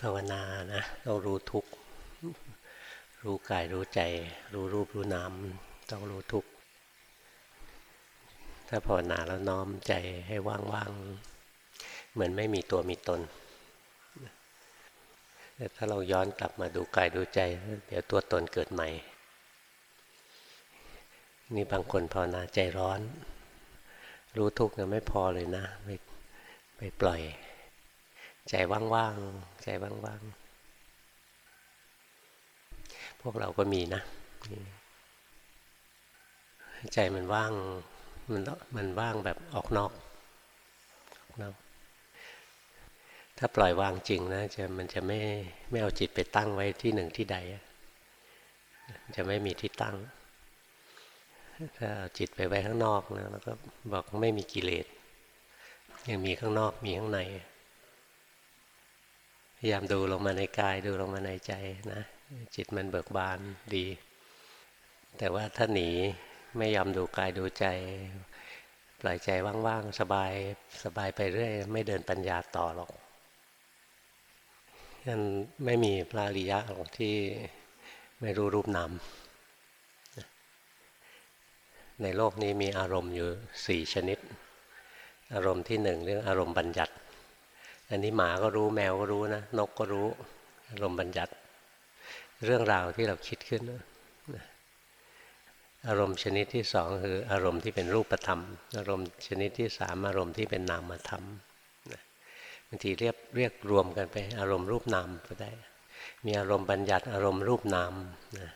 ภาวนานะต้องรู้ทุกรู้กายรู้ใจ รู้รูปรู้นามต้องรู้ทุกถ้าภาวนาแล้วน้อมใจให้ว่างๆเหมือนไม่มีตัวมีตนแต่ถ้าเราย้อนกลับมาดูกายดูใจ เดี๋ยวตัวตนเกิดใหม่ นี่บางคนภาวนาใจร้อน รู้ทุกข์ยังไม่พอเลยนะ ไปไปปล่อย ใจว่างๆใจว่างๆพวกเราก็มีนะใจมันว่างมันมันว่างแบบออกนอกออกนอกถ้าปล่อยวางจริงนะจะมันจะไม่ไม่เอาจิตไปตั้งไว้ที่หนึ่งที่ใดจะไม่มีที่ตั้ง ถ้าเอาจิตไปไว้ข้างนอกนะแล้วก็บอกไม่มีกิเลสยังมีข้างนอกมีข้างใน ยายามดูลงมาในกายดูลงมาในใจนะ จิตมันเบิกบานดี แต่ว่าถ้าหนีไม่ยอมดูกายดูใจ ปล่อยใจว่างๆสบายสบายไปเรื่อย ไม่เดินปัญญาต่อหรอกนั่นไม่มีพระริยะหรอกที่ไม่รู้รูปนามในโลกนี้มีอารมณ์อยู่สี่ชนิด อารมณ์ที่หนึ่งเรื่องอารมณ์บัญญัติ อันนี้หมาก็รู้แมวก็รู้นะนกก็รู้อารมณ์บัญญัติ เรื่องราวที่เราคิดขึ้น อารมณ์ชนิดที่สองคืออารมณ์ที่เป็นรูปธรรม อารมณ์ชนิดที่สามอารมณ์ที่เป็นนามธรรมบางทีเรียกเรียกรวมกันไป อารมณ์รูปนามก็ได้ มีอารมณ์บัญญัติอารมณ์รูปนามนะ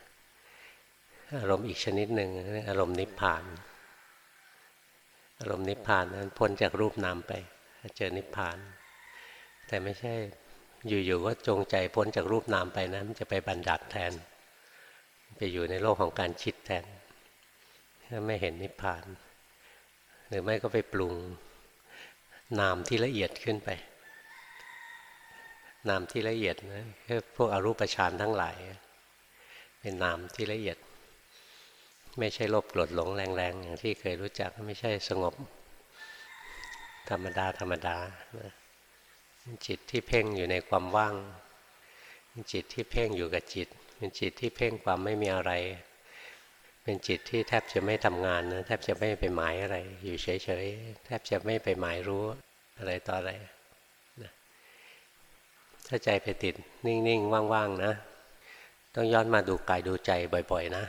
อารมณ์อีกชนิดหนึ่งอารมณ์นิพพาน อารมณ์นิพพานนั้นพ้นจากรูปนามไปเจอนิพพาน แต่ไม่ใช่อยู่ๆก็จงใจพ้นจากรูปนามไปนะมันจะไปบัญญัติแทน ไปอยู่ในโลกของการคิดแทนถ้าไม่เห็นนิพพาน หรือไม่ก็ไปปรุงนามที่ละเอียดขึ้นไป นามที่ละเอียดนะคือพวกอรูปฌานทั้งหลาย เป็นนามที่ละเอียด ไม่ใช่ลบกรดหลงแรงๆอย่างที่เคยรู้จักไม่ใช่สงบ ธรรมดาธรรมดานะ จิตที่เพ่งอยู่ในความว่าง จิตที่เพ่งอยู่กับจิต เป็นจิตที่เพ่งความไม่มีอะไร เป็นจิตที่แทบจะไม่ทำงานนะแทบจะไม่ไปหมายอะไร อยู่เฉยๆแทบจะไม่ไปหมายรู้อะไรต่ออะไรนะถ้าใจไปติดนิ่งๆว่างๆนะ ต้องย้อนมาดูกายดูใจบ่อย ๆ นะ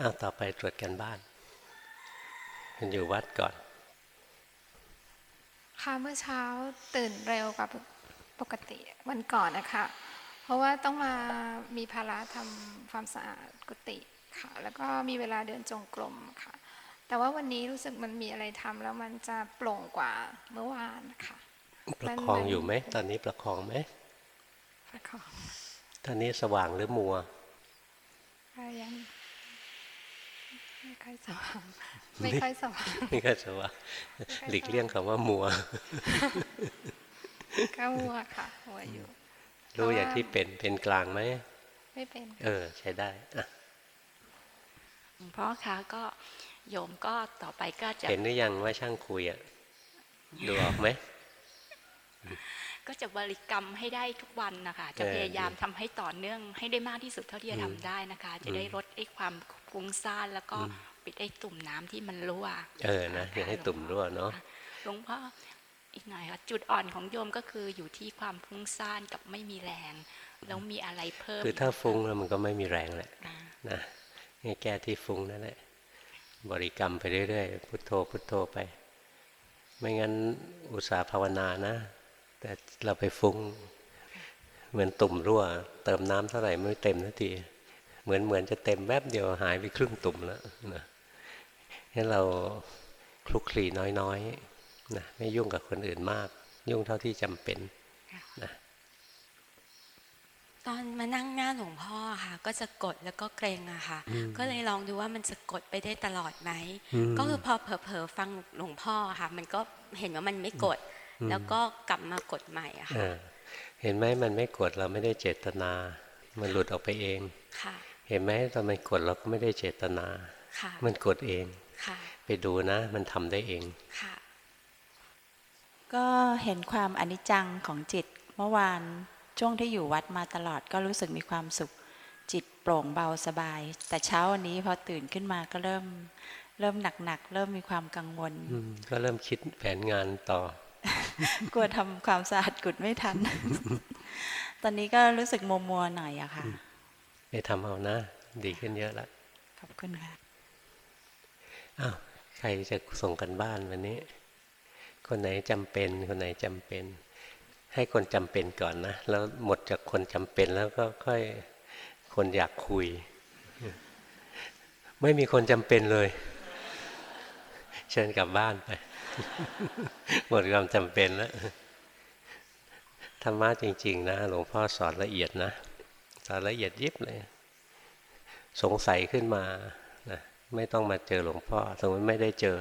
อ้าวต่อไปตรวจกันบ้านมันอยู่วัดก่อน ค่ะเมื่อเช้าตื่นเร็วกว่าปกติวันก่อนนะคะ เพราะว่าต้องมามีภาระทำความสะอาดกุฏิค่ะ แล้วก็มีเวลาเดินจงกรมค่ะ แต่ว่าวันนี้รู้สึกมันมีอะไรทำแล้วมันจะโปร่งกว่าเมื่อวานค่ะประคองอยู่ไหมตอนนี้ประคองไหมประคองตอนนี้สว่างหรือมัวก็ยังไม่ค่อยสว่าง ไม่ค่อยสว่างนี่ก็สว่างหลีกเลี่ยงคำว่ามัวก็มัวค่ะมัวอยู่ รู้อย่างที่เป็นเป็นกลางไหมไม่เป็น เออ ใช้ได้อะหลวงพ่อคะก็โยมก็ต่อไปก็จะเห็นหรือยังว่าช่างคุยอะดูออกไหมก็จะบริกรรมให้ได้ทุกวันนะคะจะเออพยายามทำให้ต่อเนื่องให้ได้มากที่สุดเท่าที่จะทำได้นะคะ จะได้ลดไอ้ความฟุ้งซ่านแล้วก็ ปิดไอ้ตุ่มน้ำที่มันรั่วเออนะอย่าให้ตุ่มรั่วเนาะหลวงพ่ออีกหน่อยค่ะจุดอ่อนของโยมก็คืออยู่ที่ความฟุ้งซ่านกับไม่มีแรง แล้วมีอะไรเพิ่ม คือถ้าฟุ้งแล้วมันก็ไม่มีแรงแหละอ่านะให้แก้ที่ฟุ้งนั่นแหละบริกรรมไปเรื่อยๆ พุทโธพุทโธไป ไม่งั้นอุตสาห์ภาวนานะ แต่เราไปฟุ้ง เหมือนตุ่มรั่ว เติมน้ำเท่าไหร่ไม่เต็มนาทีเหมือนเหมือนจะเต็มแวบเดียวหายไปครึ่งตุ่มแล้วนะ งั้นเราคลุกคลีน้อยๆนะไม่ยุ่งกับคนอื่นมาก ยุ่งเท่าที่จำเป็นนะตอนมานั่งหน้าหลวงพ่อค่ะ ก็จะกดแล้วก็เกรงอะค่ะ ก็เลยลองดูว่ามันจะกดไปได้ตลอดไหมอืมก็คือพอเผลอๆฟังหลวงพ่อค่ะ มันก็เห็นว่ามันไม่กด แล้วก็กลับมากดใหม่อะเอค่ะอเห็นไหมมันไม่กดเราไม่ได้เจตนา มันหลุดออกไปเองค่ะเห็นไหมตอนมันกดเราก็ไม่ได้เจตนาค่ะมันกดเองค่ะ ไปดูนะ มันทำได้เองค่ะก็เห็นความอนิจจังของจิตเมื่อวานช่วงที่อยู่วัดมาตลอดก็รู้สึกมีความสุขจิตโปร่งเบาสบาย แต่เช้าวันนี้พอตื่นขึ้นมาก็เริ่ม เริ่มหนักๆเริ่มมีความกังวลอืมก็เริ่มคิดแผนงานต่อ กลัวทำความสะอาดกุดไม่ทัน ตอนนี้ก็รู้สึกมัวมัวๆหน่อยอะค่ะ ไปทำเอานะ ดีขึ้นเยอะละขอบคุณค่ะอ้าว ใครจะส่งกันบ้านวันนี้ คนไหนจำเป็น คนไหนจำเป็น ให้คนจำเป็นก่อนนะ แล้วหมดจากคนจำเป็นแล้วก็ค่อยคนอยากคุย ไม่มีคนจำเป็นเลย เชิญกลับบ้านไป หมดความจำเป็นแล้วธรรมะจริง ๆ นะหลวงพ่อสอนละเอียดนะ สอนละเอียดยิบเลย สงสัยขึ้นมา ไม่ต้องมาเจอหลวงพ่อ สมมติไม่ได้เจอ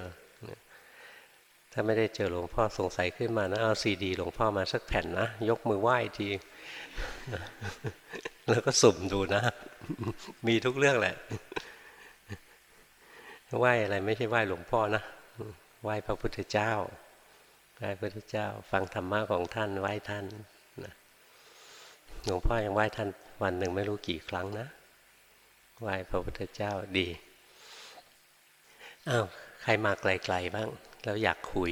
ถ้าไม่ได้เจอหลวงพ่อสงสัยขึ้นมานะเอาซีดีหลวงพ่อมาสักแผ่นนะ ยกมือไหว้ที แล้วก็สุ่มดูนะ มีทุกเรื่องแหละไหว้อะไรไม่ใช่ไหว้หลวงพ่อนะไหว้พระพุทธเจ้าไหว้พระพุทธเจ้า ฟังธรรมะของท่านไหว้ท่านนะหลวงพ่อยังไหว้ท่านวันหนึ่งไม่รู้กี่ครั้งนะไหว้พระพุทธเจ้าดี อ้าวใครมาไกลๆบ้าง แล้วอยากคุย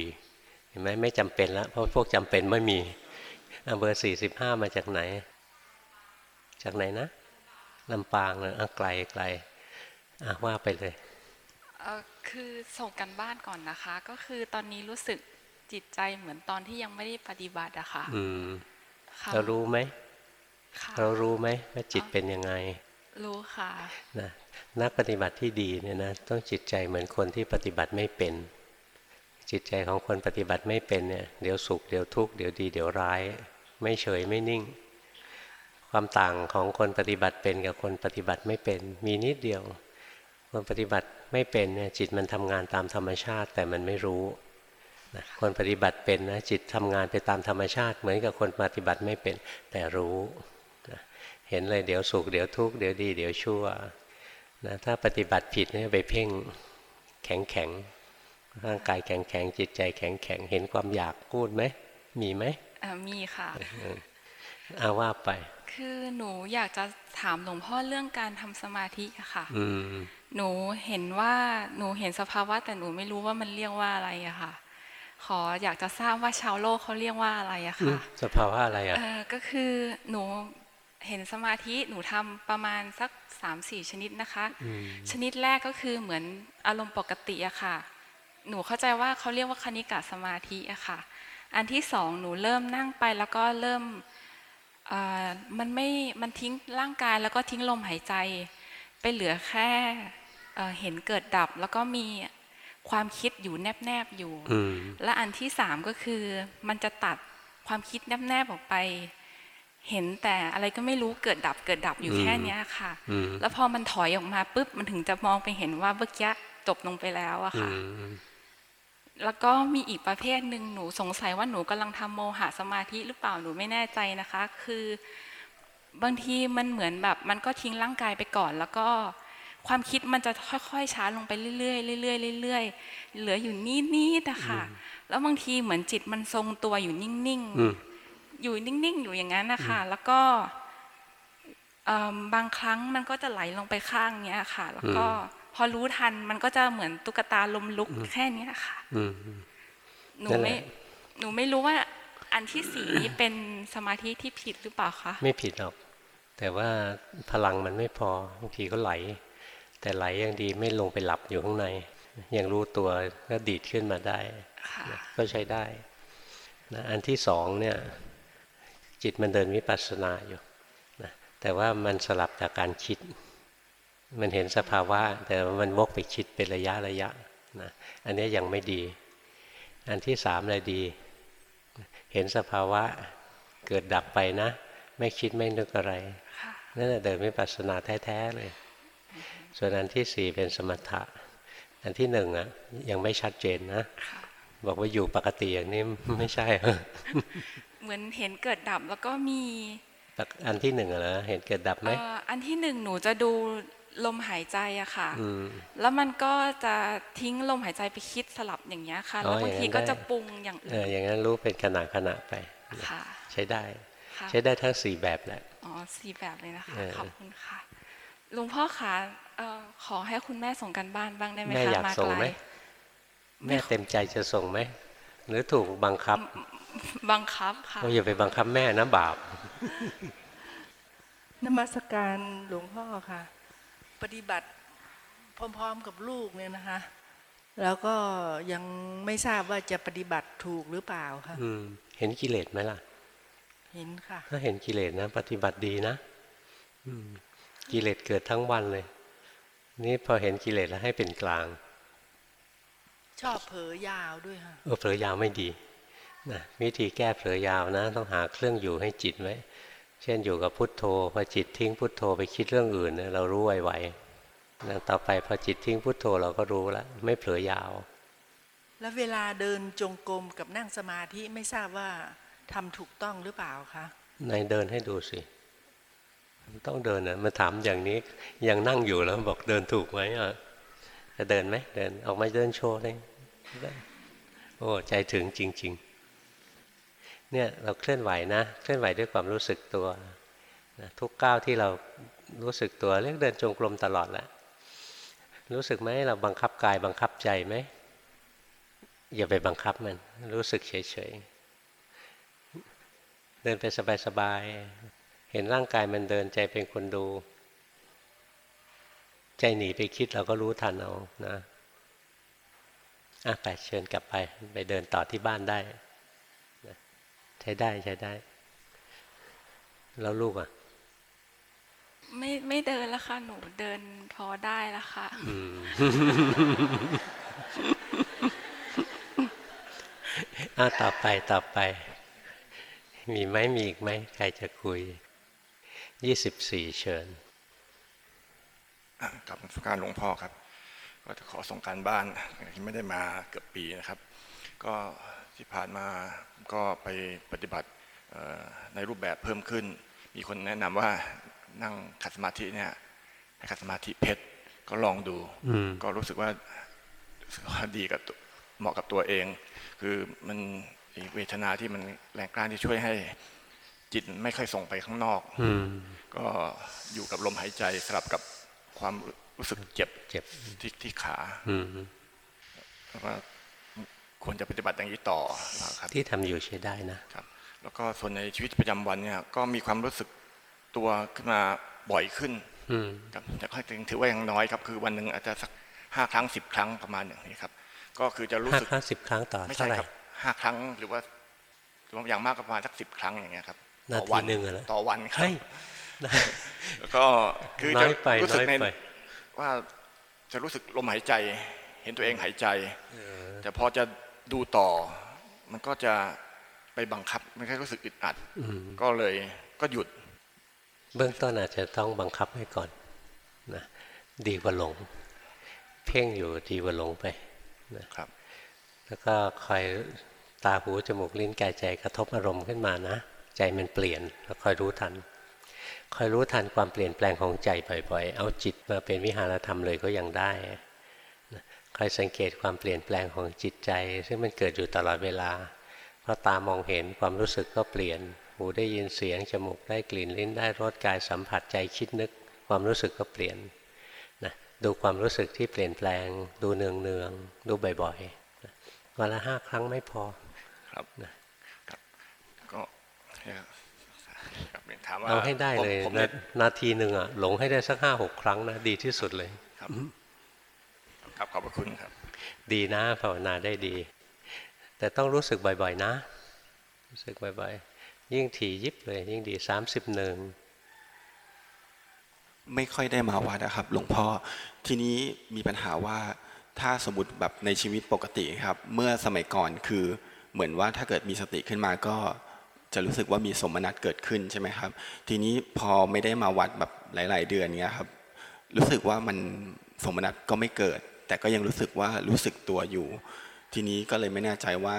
เห็นไหมไม่จำเป็นแล้วเพราะพวกจำเป็นไม่มีอะเบอร์สี่สิบห้ามาจากไหน จากไหนนะลำปางนะอะไกลไกลอะว่าไปเลยเอ่อคือส่งกันบ้านก่อนนะคะ ก็คือตอนนี้รู้สึกจิตใจเหมือนตอนที่ยังไม่ได้ปฏิบัติอะค่ะอืมค่ะเรารู้ไหมค่ะเรารู้ไหมว่าจิตเป็นยังไง รู้ค่ะนะ นักปฏิบัติที่ดีเนี่ยนะต้องจิตใจเหมือนคนที่ปฏิบัติไม่เป็น จิตใจของคนปฏิบัติไม่เป็นเนี่ยเดี๋ยวสุขเดี๋ยวทุกข์เดี๋ยวดีเดี๋ยวร้าย ไม่เฉยไม่นิ่ง ความต่างของคนปฏิบัติเป็นกับคนปฏิบัติไม่เป็น มีนิดเดียว คนปฏิบัติไม่เป็นเนี่ยจิตมันทำงานตามธรรมชาติแต่มันไม่รู้นะคนปฏิบัติเป็นนะจิตทำงานไปตามธรรมชาติเหมือนกับคนปฏิบัติไม่เป็นแต่รู้นะเห็นเลยเดี๋ยวสุขเดี๋ยวทุกข์เดี๋ยวดี เดี๋ยวชั่ว นะถ้าปฏิบัติผิดเนี่ยไปเพ่งแข็งแข็งร่างกายแข็งแข็งจิตใจแข็งแข็งเห็นความอยากพูดไหมมีไหมเอ่อมีค่ะอาว่าไป คือหนูอยากจะถามหลวงพ่อเรื่องการทำสมาธิอะค่ะอืมหนูเห็นว่าหนูเห็นสภาวะแต่หนูไม่รู้ว่ามันเรียกว่าอะไรอะค่ะ ขออยากจะทราบว่าชาวโลกเขาเรียกว่าอะไรอะค่ะ สภาวะอะไรอะเออก็คือหนู เห็นสมาธิหนูทำประมาณสักสามสี่ชนิดนะคะอืมชนิดแรกก็คือเหมือนอารมณ์ปกติอะค่ะ หนูเข้าใจว่าเขาเรียกว่าคณิกะสมาธิอะค่ะ อันที่สองหนูเริ่มนั่งไปแล้วก็เริ่มเอ่อมันไม่มันทิ้งร่างกายแล้วก็ทิ้งลมหายใจ ไปเหลือแค่เอ่อเห็นเกิดดับแล้วก็มีความคิดอยู่แนบๆอยู่อืมและอันที่สามก็คือมันจะตัดความคิดแนบๆออกไป เห็นแต่อะไรก็ไม่รู้เกิดดับเกิดดับอยู่อืมแค่เนี้ยค่ะอืมแล้วพอมันถอยออกมาปุ๊บมันถึงจะมองไปเห็นว่าเมื่อกี้จบลงไปแล้วอะอืค่ะมแล้วก็มีอีกประเภทหนึ่งหนูสงสัยว่าหนูกำลังทำโมหะสมาธิหรือเปล่าหนูไม่แน่ใจนะคะ คือบางทีมันเหมือนแบบมันก็ทิ้งร่างกายไปก่อน แล้วก็ความคิดมันจะค่อยๆช้าลงไปเรื่อยๆเรื่อยๆเรื่อยๆเหลืออยู่นิดๆอะค่ะแล้วบางทีเหมือนจิตมันทรงตัวอยู่นิ่งอืมๆ อยู่นิ่ง ๆ อยู่อย่างนั้นนะคะแล้วก็เอิ่มบางครั้งมันก็จะไหลลงไปข้างเนี้ยค่ะ แล้วก็พอรู้ทันมันก็จะเหมือนตุ๊กตาลมลุกแค่เนี้ยค่ะอืมหนูนั่นแหไม่ละหนูไม่รู้ว่า อันที่สี่นี้เป็นสมาธิที่ผิดหรือเปล่าคะไม่ผิดหรอก แต่ว่าพลังมันไม่พอบางทีก็ไหล แต่ไหลยังดีไม่ลงไปหลับอยู่ข้างใน ยังรู้ตัวก็ดีดขึ้นมาได้ค่ะนะก็ใช้ได้นะอันที่สองเนี่ย จิตมันเดินวิปัสสนาอยู่นะแต่ว่ามันสลับจากการคิด มันเห็นสภาวะ แต่มันวกไปคิดเป็นระยะระยะนะอันนี้ยังไม่ดี อันที่สามเลยดี เห็นสภาวะเกิดดับไปนะ ไม่คิดไม่นึกอะไรนั่นแหละเดินวิปัสสนาแท้ๆเลย ส่วนอันที่สี่เป็นสมถะ อันที่หนึ่งอะยังไม่ชัดเจนนะะ บอกว่าอยู่ปกติอย่างนี้ไม่ใช่ เหมือนเห็นเกิดดับแล้วก็มีอันที่หนึ่งอะนะเห็นเกิดดับไหมเอ่ออันที่หนึ่งหนูจะดูลมหายใจอะค่ะอืมแล้วมันก็จะทิ้งลมหายใจไปคิดสลับอย่างเงี้ยค่ะอ๋อแล้วบางทีอย่างนั้นก็ได้จะปรุงอย่างเออื่อนอย่างนั้นรู้เป็นขณะขณะไปค่ะใช้ได้ค่ะใช้ได้ทั้งสี่แบบแหละ อ๋อสี่แบบเลยนะคะเออขอบคุณค่ะ หลวงพ่อคะเอ่อขอให้คุณแม่ส่งกันบ้านบ้างได้ไหมแม่คะอยากมาส่งไกลไหม แม่เต็มใจจะส่งไหม หรือถูกบังคับ บังคับค่ะเราอย่าไปบังคับแม่นะบาปนมัสการหลวงพ่อค่ะ ปฏิบัติพร้อม ๆ กับลูกเนี่ยนะคะ แล้วก็ยังไม่ทราบว่าจะปฏิบัติถูกหรือเปล่าค่ะอืมเห็นกิเลสไหมล่ะ เห็นค่ะ ถ้าเห็นกิเลสนะ ปฏิบัติดีนะอืมกิเลสเกิดทั้งวันเลย นี่พอเห็นกิเลสแล้วให้เป็นกลาง ชอบเผลอยาวด้วยค่ะเออเผลอยาวไม่ดีนะวิธีแก้เผลอยาวนะ ต้องหาเครื่องอยู่ให้จิตไว้เช่นอยู่กับพุทโธพอจิตทิ้งพุทโธไปคิดเรื่องอื่นเนี่ยเรารู้ไวๆนะต่อไปพอจิตทิ้งพุทโธเราก็รู้แล้วไม่เผลอยาว แล้วเวลาเดินจงกรมกับนั่งสมาธิไม่ทราบว่าทำถูกต้องหรือเปล่าคะนายเดินให้ดูสิต้องเดินนะมาถามอย่างนี้ยังนั่งอยู่แล้วบอกเดินถูกไหมอะ จะเดินไหมเดินออกมาเดินโชว์เลยโอ้ใจถึงจริง ๆ เนี่ยเราเคลื่อนไหวนะ เคลื่อนไหวด้วยความรู้สึกตัวนะทุกก้าวที่เรารู้สึกตัวเรียกเดินจงกรมตลอดแหละรู้สึกไหมเราบังคับกายบังคับใจไหมอย่าไปบังคับมัน รู้สึกเฉยๆเดินไปสบายๆเห็นร่างกายมันเดินใจเป็นคนดู ใจหนีไปคิดเราก็รู้ทันเอานะอะไปเชิญกลับไปไปเดินต่อที่บ้านได้นะใช้ได้ใช้ได้ แล้วลูกอะ ไม่ไม่เดินแล้วค่ะ หนูเดินพอได้แล้วค่ะอืมอะต่อไปต่อไป มีไหมมีอีกไหมใครจะคุยยี่สิบสี่เชิญอะ กลับมาสการหลวงพ่อครับ ก็จะขอส่งการบ้านที่ไม่ได้มาเกือบปีนะครับ ก็ที่ผ่านมาก็ไปปฏิบัติเอ่อในรูปแบบเพิ่มขึ้น มีคนแนะนำว่านั่งขัดสมาธิเนี่ยให้ขัดสมาธิเพชรก็ลองดูอืมก็รู้สึกว่ารู้สึกว่าดีกับตัวเหมาะกับตัวเอง คือมันไอ้เวทนาที่มันแรงกล้าที่ช่วยให้จิตไม่ค่อยส่งไปข้างนอกอืมก็อยู่กับลมหายใจสลับกับ ความรู้สึกเจ็บเจ็บที่ที่ขาอืมแล้วก็ควรจะปฏิบัติอย่างนี้ต่อนะครับ ที่ทำอยู่ใช้ได้นะครับ แล้วก็ส่วนในชีวิตประจำวันเนี่ย ก็มีความรู้สึกตัวขึ้นมาบ่อยขึ้นอืมครับแต่ก็ยังถือว่ายังน้อยครับ คือวันหนึ่งอาจจะสักห้าครั้งสิบครั้งประมาณอย่างนี้ครับ ก็คือจะรู้ห้าสึกครั้งสิบครั้งต่อไม่เท่าใช่ไหร่ครับห้าครั้งหรือว่าหรือว่าอย่างมากก็ประมาณสักสิบครั้งอย่างเงี้ยครับนาต่อทีวัหนึ่งอะนะต่อวันครัเฮ้บย แล้วก็คือน้จะอยไปรู้สึกน้อยในไปว่าจะรู้สึกลมหายใจ เห็นตัวเองหายใจแต่พอจะดูต่อ มันก็จะไปบังคับมันก็รู้สึกอึดอัดอืมก็เลยก็หยุด เบื้องต้นอาจจะต้องบังคับไว้ก่อนนะดีกว่าหลง เพ่งอยู่ดีกว่าหลงไปนะครับ แล้วก็คอยตาหูจมูกลิ้นกายใจกระทบอารมณ์ขึ้นมานะ ใจมันเปลี่ยนแล้วคอยรู้ทัน คอยรู้ทันความเปลี่ยนแปลงของใจบ่อยๆ เอาจิตมาเป็นวิหารธรรมเลยก็ยังได้นะคอยสังเกตความเปลี่ยนแปลงของจิตใจ ซึ่งมันเกิดอยู่ตลอดเวลาเพราะตามองเห็นความรู้สึกก็เปลี่ยน หูได้ยินเสียง จมูกได้กลิ่น ลิ้นได้รส กายสัมผัสใจคิดนึก ความรู้สึกก็เปลี่ยนนะดูความรู้สึกที่เปลี่ยนแปลง ดูเนืองเนืองๆดูบ่อยๆนะวันละห้าครั้งไม่พอครับนะ ครับก็ครับครับเรียน ถามว่าเอาให้ได้ผมเลยผมนาเนี่ยนาทีหนึ่งอะหลงให้ได้สักห้าหกครั้งนะดีที่สุดเลยครับครับขอบพระคุณครับ ดีนะภาวนาได้ดี แต่ต้องรู้สึกบ่อยๆนะ รู้สึกบ่อยๆ ยิ่งถี่ยิบเลย ยิ่งดีสามสิบหนึ่งไม่ค่อยได้มาวัดนะครับ หลวงพ่อทีนี้มีปัญหาว่าถ้าสมมติแบบในชีวิตปกติครับ เมื่อสมัยก่อนคือเหมือนว่าถ้าเกิดมีสติขึ้นมาก็ จะรู้สึกว่ามีสมนัตเกิดขึ้นใช่ไหมครับ ทีนี้พอไม่ได้มาวัดแบบหลาย ๆ เดือนเงี้ยครับ รู้สึกว่ามันสมนัตก็ไม่เกิด แต่ก็ยังรู้สึกว่ารู้สึกตัวอยู่ ทีนี้ก็เลยไม่แน่ใจว่า